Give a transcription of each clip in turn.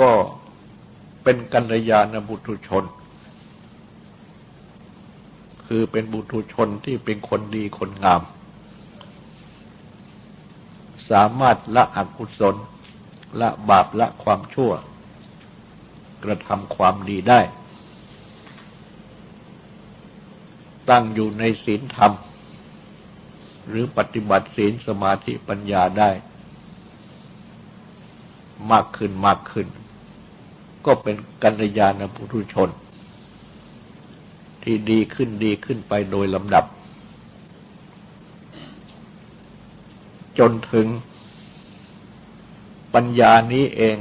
ก็เป็นกัลยาณบุตุชน คือเป็นบุตุชนที่เป็นคนดีคนงาม สามารถละอกุศล ละบาปละความชั่ว กระทำความดีได้ ตั้งอยู่ในศีลธรรม หรือปฏิบัติศีลสมาธิปัญญาได้ มากขึ้นมากขึ้น ก็เป็นกัลยาณปุถุชน ที่ดีขึ้นดีขึ้นไปโดยลำดับ จนถึงปัญญานี้เอง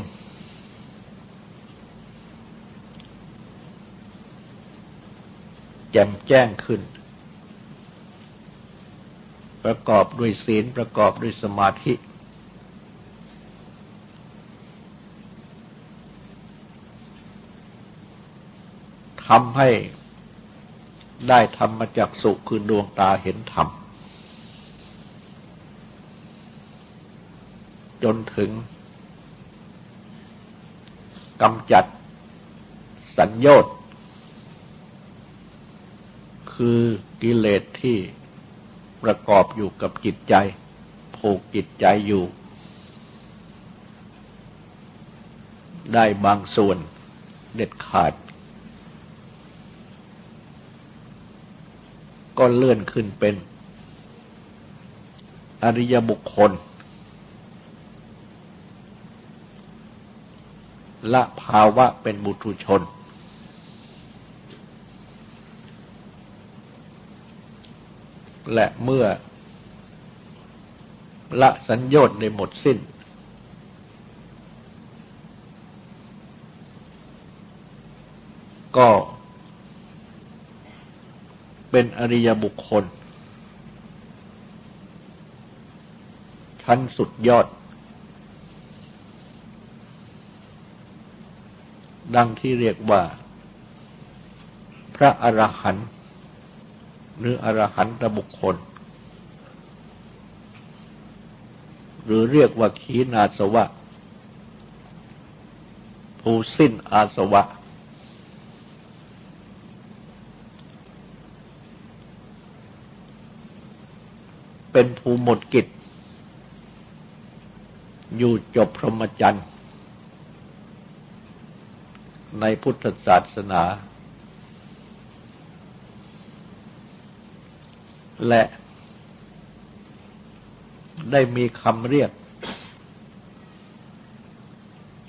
แจ่มแจ้งขึ้น ประกอบด้วยศีลประกอบด้วยสมาธิำให้ได้ธรรมจักสุคือดวงตาเห็นธรรม จนถึงกำจัดสัญญอดคือกิเลสที่ประกอบอยู่กับจิตใจ ผูกจิตใจอยู่ ได้บางส่วนเด็ดขาด ก็เลื่อนขึ้นเป็น อริยบุคคล ละภาวะเป็นบุตุชน และเมื่อ ละสัญญน์ในหมดสิ้นก็ เป็นอริยบุคคล ชั้นสุดยอด ดังที่เรียกว่า พระอรหันต์หรืออรหันตบุคคล หรือเรียกว่าขีณาสวะ ผู้สิ้นอาสวะ เป็นผู้หมดกิจ อยู่จบพรหมจรรย์ในพุทธศาสนา และได้มีคำเรียก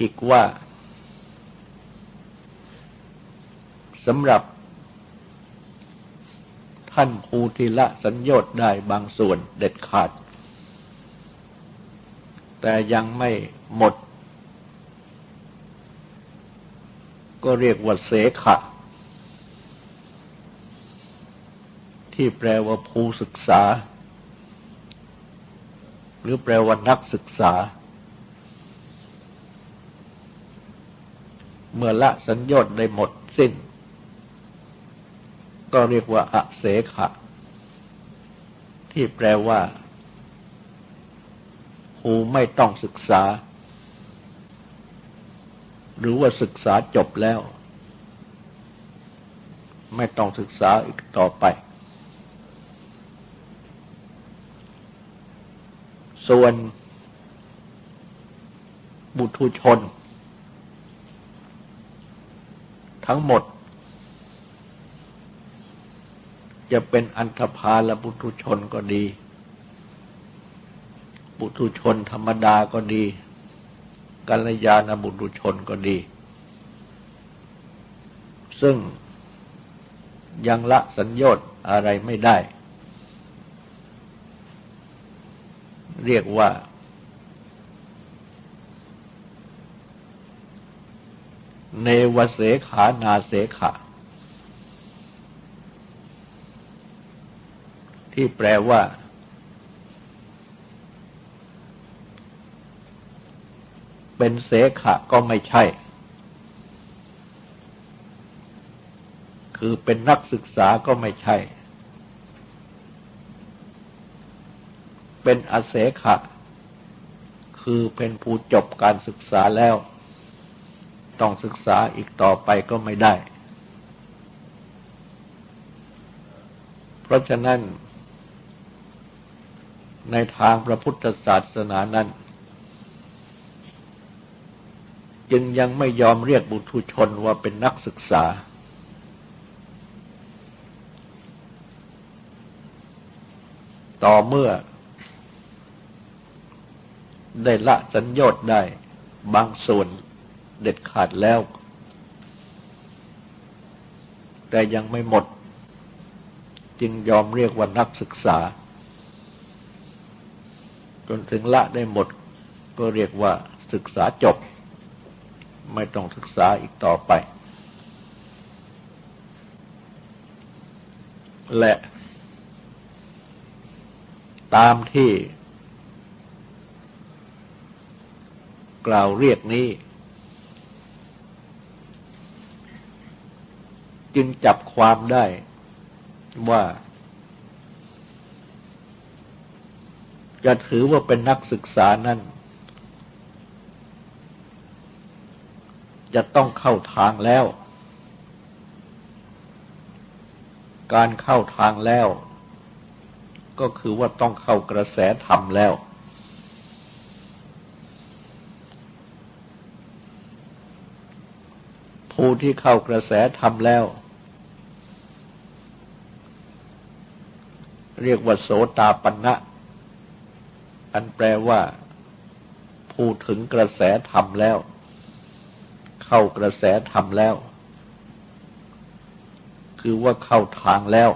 อีกว่าสำหรับ ท่านภูทิละสัญญตได้บางส่วนเด็ดขาด แต่ยังไม่หมด ก็เรียกว่าเสขะ ที่แปลว่าผู้ศึกษา หรือแปลว่านักศึกษา เมื่อละสัญญน์ได้หมดสิ้น ก็เรียกว่าอเสขะ ที่แปลว่าผู้ไม่ต้องศึกษา หรือว่าศึกษาจบแล้ว ไม่ต้องศึกษาอีกต่อไป ส่วน บุตุชน ทั้งหมด จะเป็นอันธพาละบุตุชนก็ดีบุตุชนธรรมดาก็ดี กัลยาณบุรุชนก็ดี ซึ่งยังละสัญญต์อะไรไม่ได้ เรียกว่า เนวเสขานาเสขา ที่แปลว่า เป็นเสขะก็ไม่ใช่ คือเป็นนักศึกษาก็ไม่ใช่ เป็นอเสขะ คือเป็นผู้จบการศึกษาแล้ว ต้องศึกษาอีกต่อไปก็ไม่ได้เพราะฉะนั้น ในทางพระพุทธศาสนานั้น จึงยังไม่ยอมเรียกบุตุชนว่าเป็นนักศึกษา ต่อเมื่อ ได้ละสัญญอดได้บางส่วนเด็ดขาดแล้ว แต่ยังไม่หมด จึงยอมเรียกว่านักศึกษา จนถึงละได้หมด ก็เรียกว่าศึกษาจบ ไม่ต้องศึกษาอีกต่อไป และ ตามที่ กล่าวเรียกนี้ จึงจับความได้ว่า จะถือว่าเป็นนักศึกษานั้น จะต้องเข้าทางแล้ว การเข้าทางแล้ว ก็คือว่าต้องเข้ากระแสธรรมแล้ว ผู้ที่เข้ากระแสธรรมแล้วเรียกว่าโสตาปันนะ อันแปลว่าผู้ถึงกระแสธรรมแล้ว เข้ากระแสธรรมแล้ว คือว่าเข้าทางแล้ว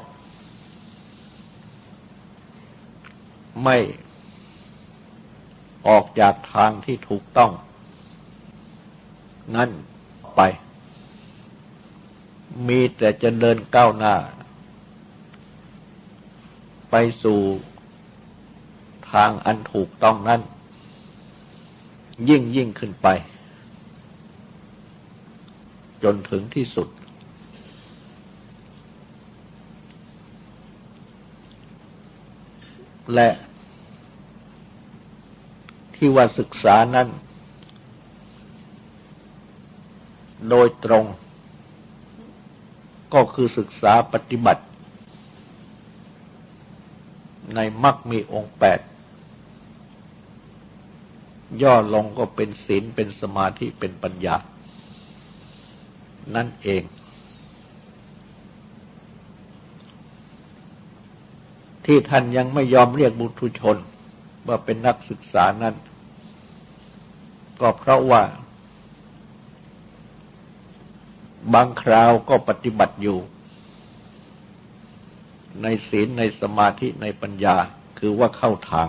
ไม่ออกจากทางที่ถูกต้อง นั่นไป มีแต่จะเดินก้าวหน้า ไปสู่ ทางอันถูกต้องนั้น ยิ่งยิ่งขึ้นไป จนถึงที่สุด และที่ว่าศึกษานั้น โดยตรง ก็คือศึกษาปฏิบัติ ในมรรคมีองค์แปด ย่อลงก็เป็นศีลเป็นสมาธิเป็นปัญญา นั่นเอง ที่ท่านยังไม่ยอมเรียกบุตุชน ว่าเป็นนักศึกษานั้น ก็เพราะว่า บางคราวก็ปฏิบัติอยู่ ในศีลในสมาธิในปัญญาคือว่าเข้าทาง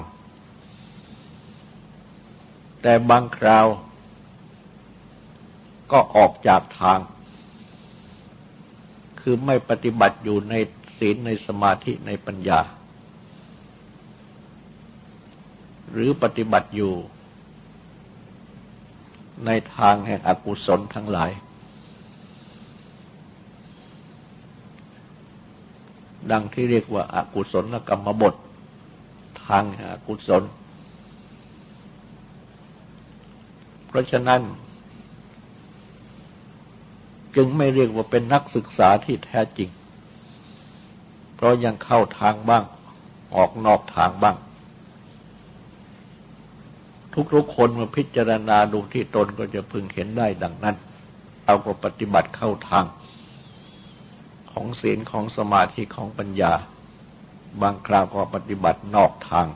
แต่บางคราวก็ออกจากทาง คือไม่ปฏิบัติอยู่ในศีลในสมาธิในปัญญา หรือปฏิบัติอยู่ในทางแห่งอกุศลทั้งหลาย ดังที่เรียกว่าอากุศลกรรมบท ทางอากุศล เพราะฉะนั้น จึงไม่เรียกว่าเป็นนักศึกษาที่แท้จริง เพราะยังเข้าทางบ้าง ออกนอกทางบ้าง ทุกๆคนมาพิจารณาดูที่ตนก็จะพึงเห็นได้ดังนั้น เอาก็ปฏิบัติเข้าทาง ของศีลของสมาธิของปัญญา บางคราวก็ปฏิบัตินอกทาง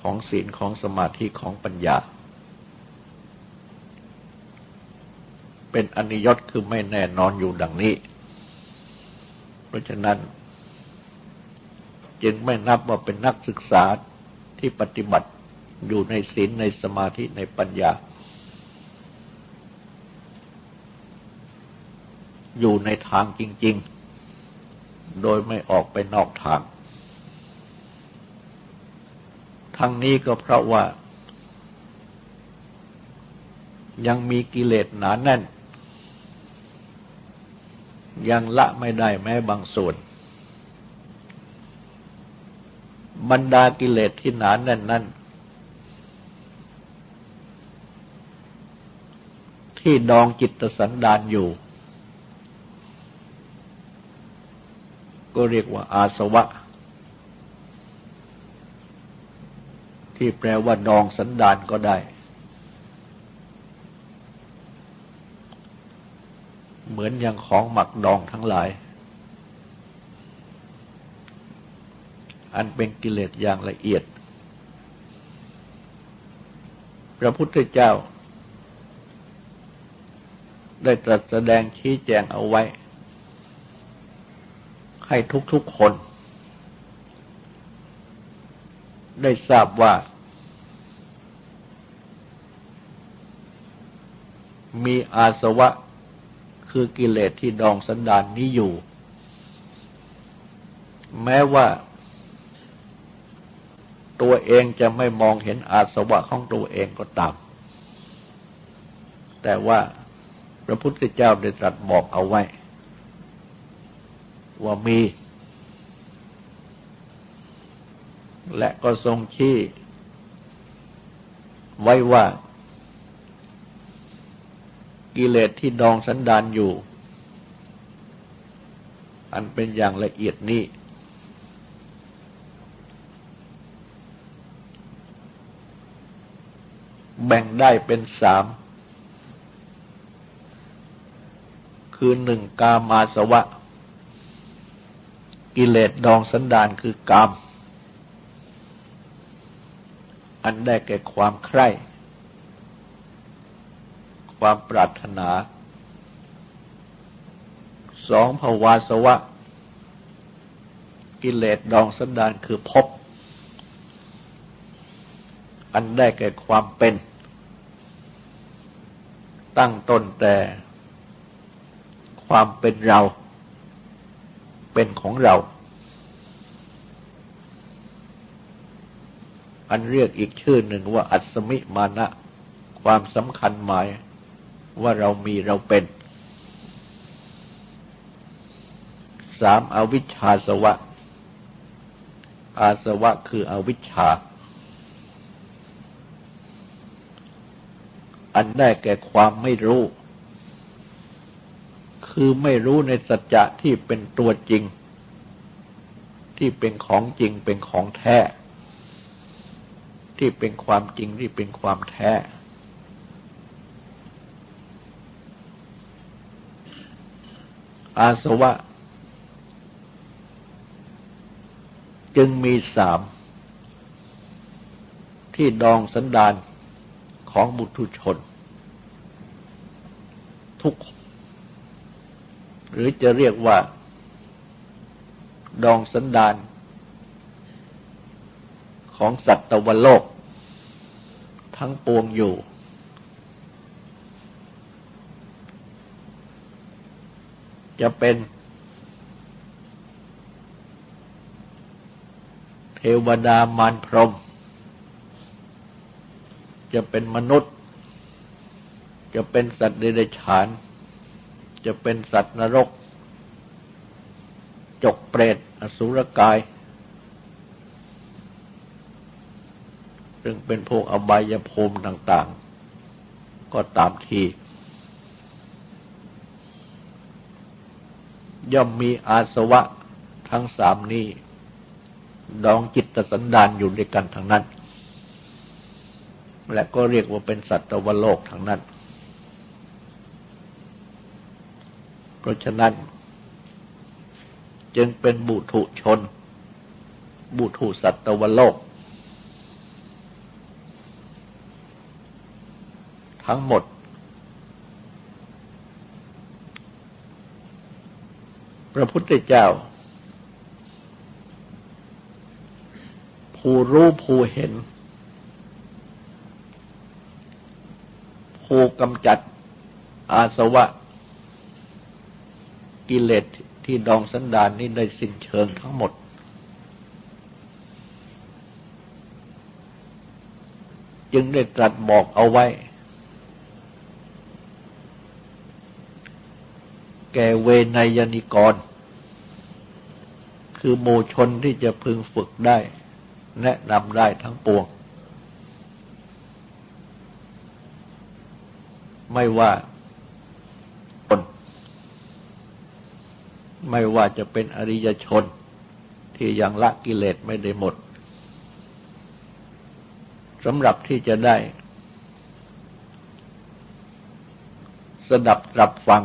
ของศีลของสมาธิของปัญญา เป็นอนิยตคือไม่แน่นอนอยู่ดังนี้ เพราะฉะนั้น จึงไม่นับว่าเป็นนักศึกษาที่ปฏิบัติอยู่ในศีลในสมาธิในปัญญา อยู่ในทางจริง ๆ โดยไม่ออกไปนอกทาง ทั้งนี้ก็เพราะว่ายังมีกิเลสหนาแน่น ยังละไม่ได้แม้บางส่วน บรรดากิเลสที่หนาแน่นนั้นที่ดองจิตสันดานอยู่ ก็เรียกว่าอาสวะ ที่แปลว่าดองสันดานก็ได้ เหมือนอย่างของหมักดองทั้งหลาย อันเป็นกิเลสอย่างละเอียด พระพุทธเจ้า ได้ตรัสแสดงชี้แจงเอาไว้ ให้ทุกๆคน ได้ทราบว่ามีอาสวะ คือกิเลสที่ดองสันดานนี้อยู่ แม้ว่าตัวเองจะไม่มองเห็นอาสวะของตัวเองก็ตาม แต่ว่าพระพุทธเจ้าได้ตรัสบอกเอาไว้ ว่ามี และก็ทรงชี้ไว้ว่า กิเลสที่ดองสันดานอยู่ อันเป็นอย่างละเอียดนี้ แบ่งได้เป็นสาม คือหนึ่งกามาสวะ กิเลสดองสันดานคือกาม อันได้แก่ความใคร่ ความปรารถนา สองภาวาสวะ กิเลสดองสันดานคือพบอันได้แก่ความเป็น ตั้งต้นแต่ความเป็นเรา เป็นของเรา อันเรียกอีกชื่อหนึ่งว่าอัศมิมานะ ความสำคัญหมาย ว่าเรามีเราเป็น สามอวิชชาสวะ อาสวะคืออวิชชา อันได้แก่ความไม่รู้ คือไม่รู้ในสัจจะที่เป็นตัวจริง ที่เป็นของจริงเป็นของแท้ ที่เป็นความจริงที่เป็นความแท้ อาสวะ จึงมีสาม ที่ดองสันดานของบุตุชน ทุก หรือจะเรียกว่า ดองสันดาน ของสัตวโลก ทั้งปวงอยู่ จะเป็นเทวดามารพรมจะเป็นมนุษย์ จะเป็นสัตว์เดรัจฉาน จะเป็นสัตว์นรก จกเปรตอสุรกาย ซึ่งเป็นพวกอบายภูมิต่าง ๆ ก็ตามที ย่อมมีอาสวะทั้งสามนี้ดองจิตสันดานอยู่ด้วยกันทั้งนั้น และก็เรียกว่าเป็นสัตวโลกทั้งนั้น เพราะฉะนั้น จึงเป็นบุถุชน บุถุสัตวโลก ทั้งหมด ระพุทธเจ้า ผู้รู้ผู้เห็น ผู้กำจัดอาสวะ กิเลสที่ดองสันดานนี้ได้สิ้นเชิงทั้งหมด จึงได้ตรัสบอกเอาไว้ แก่เวนยนิกร คือโมชนที่จะพึงฝึกได้ แนะนำได้ทั้งปวง ไม่ว่าคน ไม่ว่าจะเป็นอริยชน ที่ยังละกิเลสไม่ได้หมดสำหรับที่จะได้ สดับรับฟัง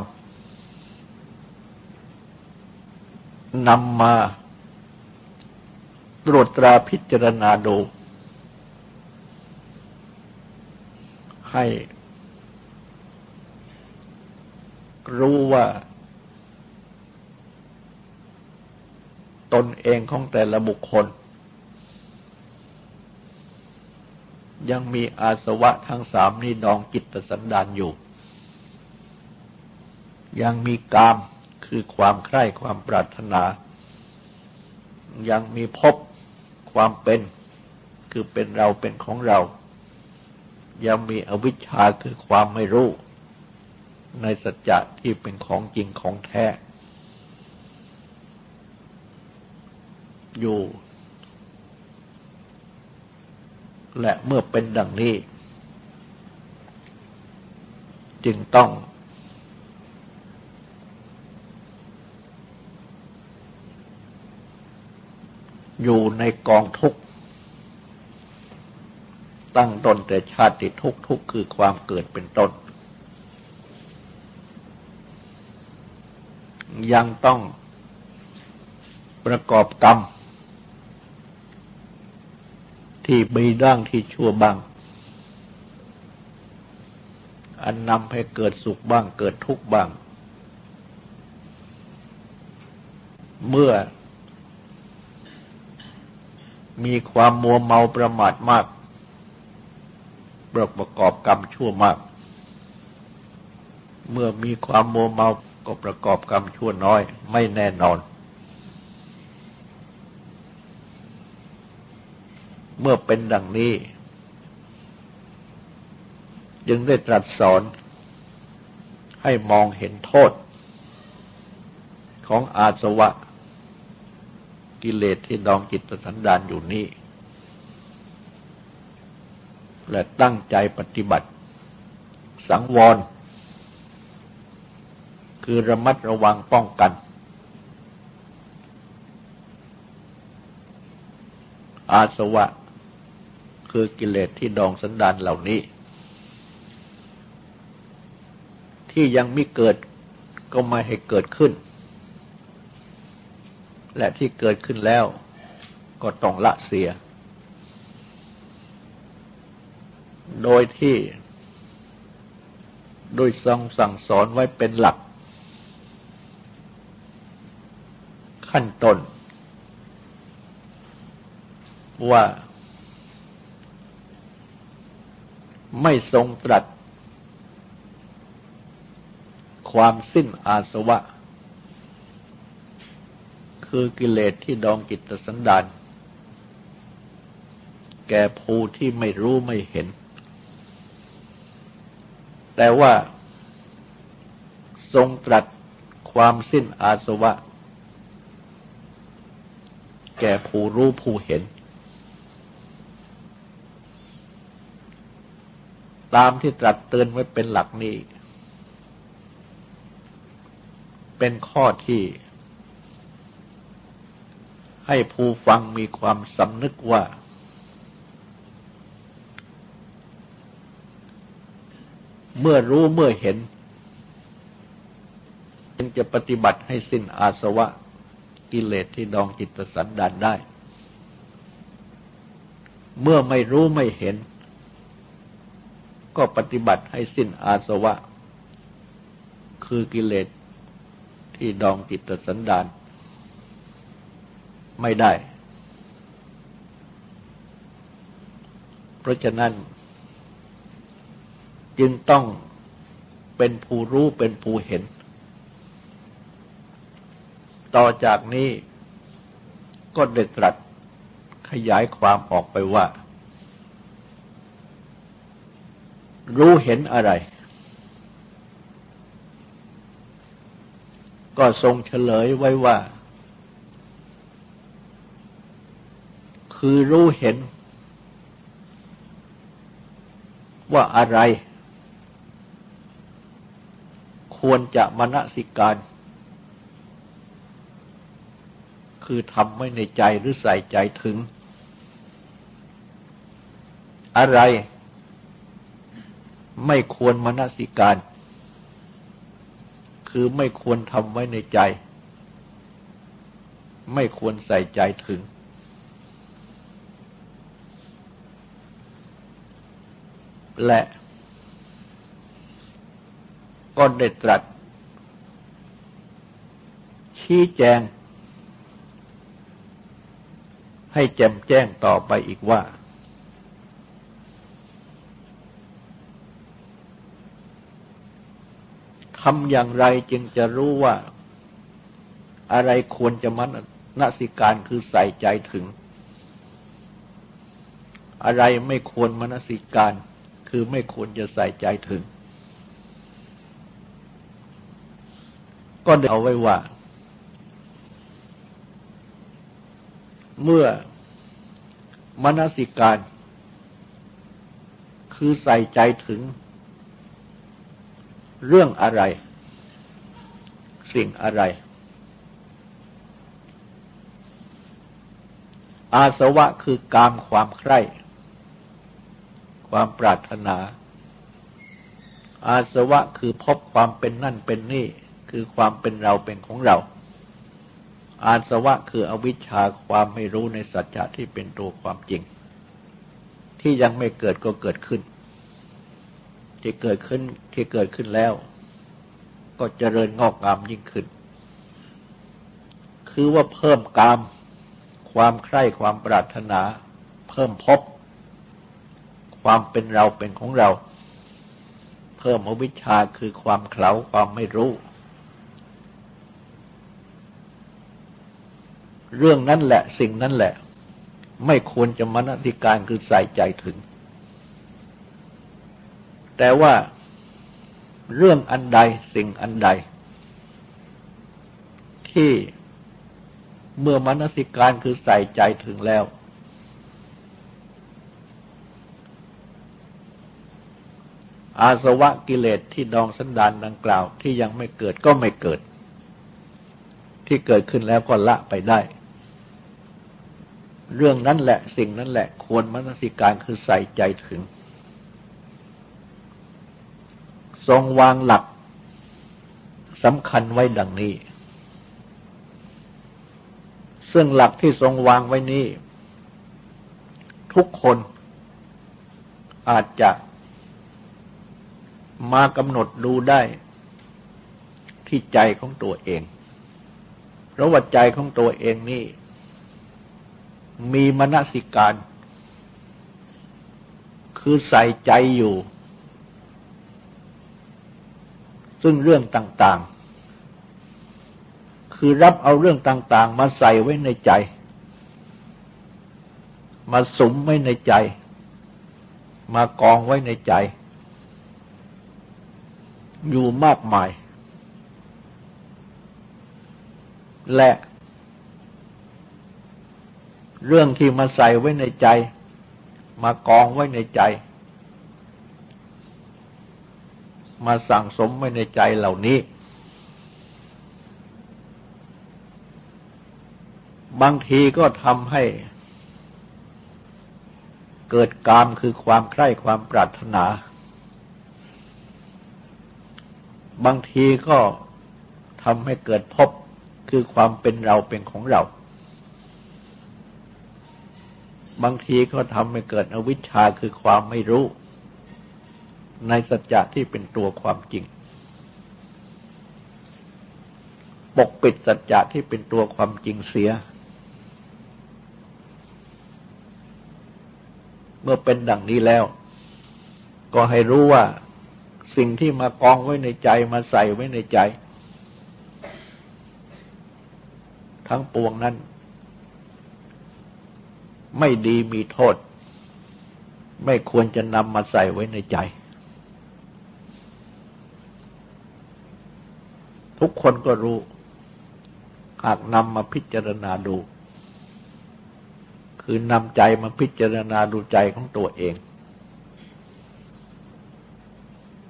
นำมาตรวจตราพิจารณาดู ให้รู้ว่า ตนเองของแต่ละบุคคล ยังมีอาสวะทั้งสามนี้ดองจิตสันดานอยู่ ยังมีกาม คือความใคร่ความปรารถนา ยังมีพบความเป็น คือเป็นเราเป็นของเรา ยังมีอวิชชาคือความไม่รู้ ในสัจจะที่เป็นของจริงของแท้ อยู่ และเมื่อเป็นดังนี้ จึงต้อง อยู่ในกองทุกข์ ตั้งตนแต่ชาติทุกข์ทุกข์คือความเกิดเป็นต้น ยังต้องประกอบกรรม ที่บีด้างที่ชั่วบ้าง อันนำให้เกิดสุขบ้างเกิดทุกข์บ้าง เมื่อ มีความมัวเมาประมาทมากประกอบกรรมชั่วมาก เมื่อมีความมัวเมาก็ประกอบกรรมชั่วน้อย ไม่แน่นอน เมื่อเป็นดังนี้ จึงได้ตรัสสอน ให้มองเห็นโทษ ของอาสวะ กิเลสที่ดองจิตสันดานอยู่นี้ และตั้งใจปฏิบัติ สังวร คือระมัดระวังป้องกัน อาสวะ คือกิเลสที่ดองสันดานเหล่านี้ ที่ยังไม่เกิดก็ไม่ให้เกิดขึ้น และที่เกิดขึ้นแล้วก็ต้องละเสีย โดยที่โดยทรงสั่งสอนไว้เป็นหลัก ขั้นต้นว่า ไม่ทรงตรัส ความสิ้นอาสวะ คือกิเลสที่ดองจิตสันดาน แก่ผู้ที่ไม่รู้ไม่เห็น แต่ว่า ทรงตรัสความสิ้นอาสวะ แก่ผู้รู้ผู้เห็น ตามที่ตรัสเตือนไว้เป็นหลักนี้ เป็นข้อที่ ให้ผู้ฟังมีความสำนึกว่า เมื่อรู้เมื่อเห็น จึงจะปฏิบัติให้สิ้นอาสวะกิเลสที่ดองจิตสันดานได้ เมื่อไม่รู้ไม่เห็น ก็ปฏิบัติให้สิ้นอาสวะ คือกิเลสที่ดองจิตสันดาน ไม่ได้ เพราะฉะนั้น จึงต้องเป็นผู้รู้เป็นผู้เห็น ต่อจากนี้ก็เด็ดตรัสขยายความออกไปว่า รู้เห็นอะไร ก็ทรงเฉลยไว้ว่า คือรู้เห็น ว่าอะไร ควรจะมณสิการ คือทำไว้ในใจหรือใส่ใจถึง อะไร ไม่ควรมณสิการ คือไม่ควรทำไว้ในใจ ไม่ควรใส่ใจถึง และก็ได้ตรัส ชี้แจง ให้แจ่มแจ้งต่อไปอีกว่า ทำอย่างไรจึงจะรู้ว่า อะไรควรจะมันนสิการคือใส่ใจถึง อะไรไม่ควรมนสิการ คือไม่ควรจะใส่ใจถึง ก็ได้เอาไว้ว่า เมื่อมนสิการ คือใส่ใจถึง เรื่องอะไร สิ่งอะไร อาสวะคือกามความใคร่ ความปรารถนา อาสวะคือพบความเป็นนั่นเป็นนี่ คือความเป็นเราเป็นของเรา อาสวะคืออวิชชาความไม่รู้ในสัจจะที่เป็นตัวความจริง ที่ยังไม่เกิดก็เกิดขึ้น ที่เกิดขึ้นที่เกิดขึ้นแล้ว ก็เจริญงอกงามยิ่งขึ้น คือว่าเพิ่มกาม ความใคร่ความปรารถนา เพิ่มพบ ความเป็นเราเป็นของเรา เพิ่มอวิชชาคือความเขลาความไม่รู้ เรื่องนั้นแหละสิ่งนั้นแหละ ไม่ควรจะมนติการคือใส่ใจถึง แต่ว่าเรื่องอันใดสิ่งอันใด ที่เมื่อมนสิการคือใส่ใจถึงแล้ว อาสวะกิเลสที่ดองสันดานดังกล่าว ที่ยังไม่เกิดก็ไม่เกิด ที่เกิดขึ้นแล้วก็ละไปได้ เรื่องนั้นแหละสิ่งนั้นแหละ ควรมนสิการคือใส่ใจถึง ทรงวางหลักสำคัญไว้ดังนี้ ซึ่งหลักที่ทรงวางไว้นี้ ทุกคนอาจจะ มากำหนดดูได้ที่ใจของตัวเอง เพราะว่าใจของตัวเองนี่ มีมนสิการ คือใส่ใจอยู่ ซึ่งเรื่องต่าง ๆ คือรับเอาเรื่องต่าง ๆ มาใส่ไว้ในใจ มาสมไว้ในใจ มากองไว้ในใจ อยู่มากมาย และ เรื่องที่มาใส่ไว้ในใจ มากองไว้ในใจ มาสั่งสมไว้ในใจเหล่านี้ บางทีก็ทำให้เกิดกามคือความใคร่ความปรารถนา บางทีก็ทำให้เกิดพบคือความเป็นเราเป็นของเรา บางทีก็ทำให้เกิดอวิชชาคือความไม่รู้ ในสัจจะที่เป็นตัวความจริง ปกปิดสัจจะที่เป็นตัวความจริงเสีย เมื่อเป็นดังนี้แล้ว ก็ให้รู้ว่า สิ่งที่มากองไว้ในใจมาใส่ไว้ในใจ ทั้งปวงนั้น ไม่ดีมีโทษ ไม่ควรจะนำมาใส่ไว้ในใจ ทุกคนก็รู้ หากนำมาพิจารณาดู คือนำใจมาพิจารณาดูใจของตัวเอง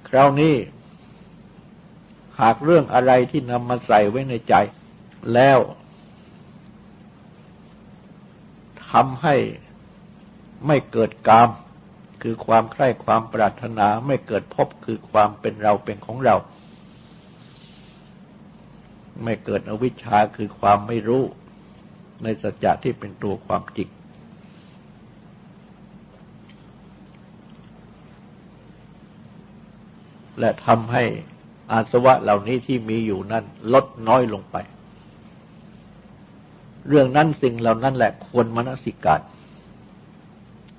คราวนี้หากเรื่องอะไรที่นำมาใส่ไว้ในใจแล้วทำให้ไม่เกิดกาม คือความใคร่ความปรารถนาไม่เกิดพบคือความเป็นเราเป็นของเรา ไม่เกิดอวิชชาคือความไม่รู้ ในสัจจะที่เป็นตัวความจริง และทำให้อาสวะเหล่านี้ที่มีอยู่นั้นลดน้อยลงไป เรื่องนั้นสิ่งเหล่านั้นแหละควรมนสิการ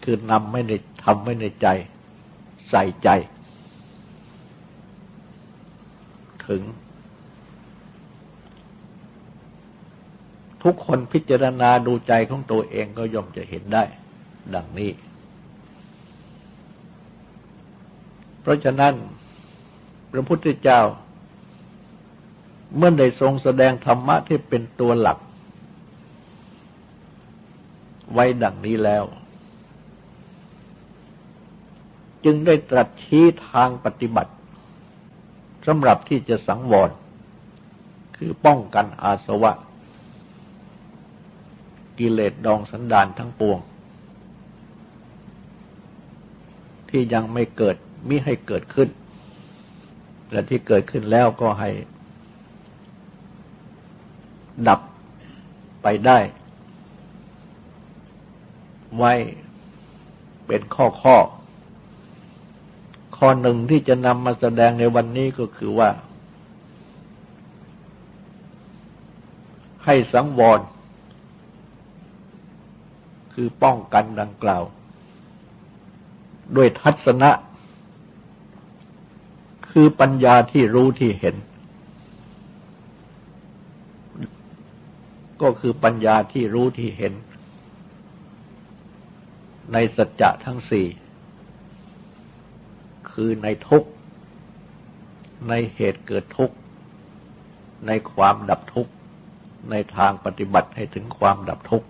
คือนำไม่ในทำไม่ในใจ ใส่ใจ ถึง ทุกคนพิจารณาดูใจของตัวเองก็ย่อมจะเห็นได้ ดังนี้ เพราะฉะนั้น พระพุทธเจ้า เมื่อได้ทรงแสดงธรรมะที่เป็นตัวหลัก ไว้ดังนี้แล้ว จึงได้ตรัสชี้ทางปฏิบัติสำหรับที่จะสังวร คือป้องกันอาสวะ กิเลสดองสันดานทั้งปวง ที่ยังไม่เกิดมิให้เกิดขึ้น และที่เกิดขึ้นแล้วก็ให้ ดับไปได้ ไว้เป็นข้อข้อ ข้อหนึ่งที่จะนำมาแสดงในวันนี้ก็คือว่า ให้สังวร คือป้องกันดังกล่าว ด้วยทัศนะ คือปัญญาที่รู้ที่เห็น ก็คือปัญญาที่รู้ที่เห็น ในสัจจะทั้งสี่ คือในทุกข์ ในเหตุเกิดทุกข์ ในความดับทุกข์ ในทางปฏิบัติให้ถึงความดับทุกข์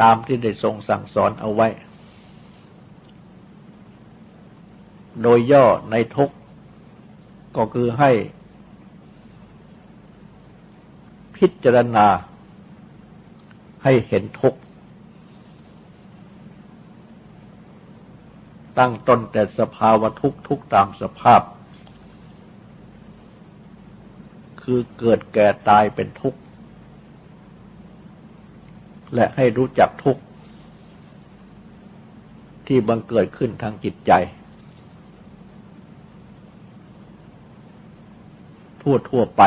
ตามที่ได้ทรงสั่งสอนเอาไว้ โดยย่อในทุกก็คือให้ พิจารณา ให้เห็นทุกตั้งต้นแต่สภาวะทุกทุกตามสภาพ คือเกิดแก่ตายเป็นทุกข์ และให้รู้จักทุกข์ ที่บังเกิดขึ้นทางจิตใจ ทั่วทั่วไป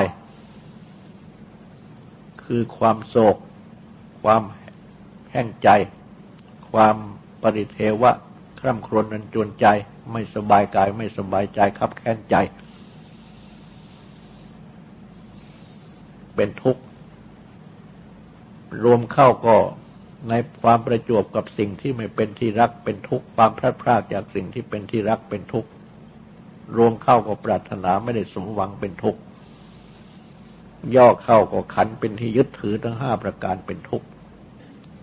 คือความโศก ความแห้งใจ ความปริเทวะคร่ำครวญนันจวนใจ ไม่สบายกายไม่สบายใจคับแค้นใจ เป็นทุกข์ รวมเข้าก็ในความประจวบกับสิ่งที่ไม่เป็นที่รักเป็นทุกข์ ความพลาดพลาดจากสิ่งที่เป็นที่รักเป็นทุกข์ รวมเข้าก็ปรารถนาไม่ได้สมหวังเป็นทุกข์ ย่อเข้าก็ขันเป็นที่ยึดถือทั้งห้าประการเป็นทุกข์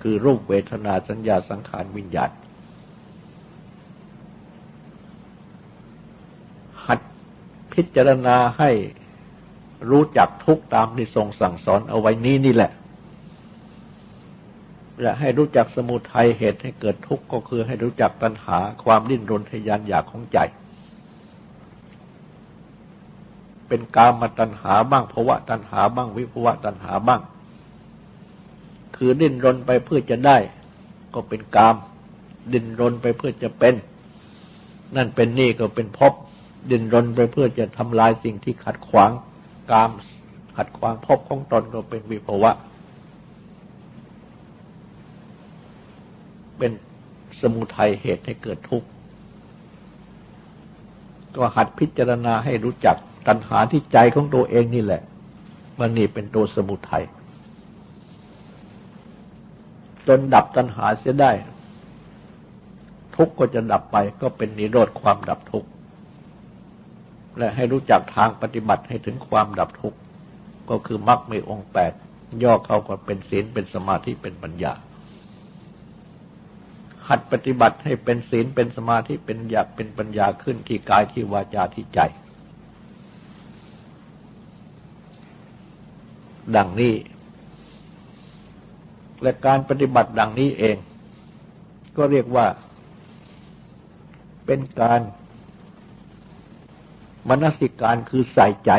คือรูปเวทนาสัญญาสังขารวิญญาณหัดพิจารณาให้รู้จักทุกตามที่ทรงสั่งสอนเอาไว้นี้นี่แหละ และให้รู้จักสมุทัยเหตุให้เกิดทุกข์ก็คือให้รู้จักตัณหาความดิ้นรนทยานอยากของใจ เป็นกามตัณหาบ้างภวะตัณหาบ้างวิภวะตัณหาบ้าง คือดิ้นรนไปเพื่อจะได้ ก็เป็นกาม ดิ้นรนไปเพื่อจะเป็น นั่นเป็นนี่ก็เป็นภพดิ้นรนไปเพื่อจะทำลายสิ่งที่ขัดขวางกามขัดขวางภพของตนก็เป็นวิภวะ เป็นสมุทัยเหตุให้เกิดทุกข์ก็หัดพิจารณาให้รู้จัก ตัณหาที่ใจของตัวเองนี่แหละ มันนี่เป็นตัวสมุทัยจนดับตัณหาเสียได้ ทุกข์ก็จะดับไปก็เป็นนิโรธความดับทุกข์และให้รู้จักทางปฏิบัติให้ถึงความดับทุกข์ก็คือมรรคมีองค์แปดย่อเข้าก็เป็นศีลเป็นสมาธิเป็นปัญญา หัดปฏิบัติให้เป็นศีลเป็นสมาธิเป็นอยากเป็นปัญญาขึ้นที่กายที่วาจาที่ใจ ดังนี้ และการปฏิบัติดังนี้เอง ก็เรียกว่า เป็นการมนสิการคือใส่ใจ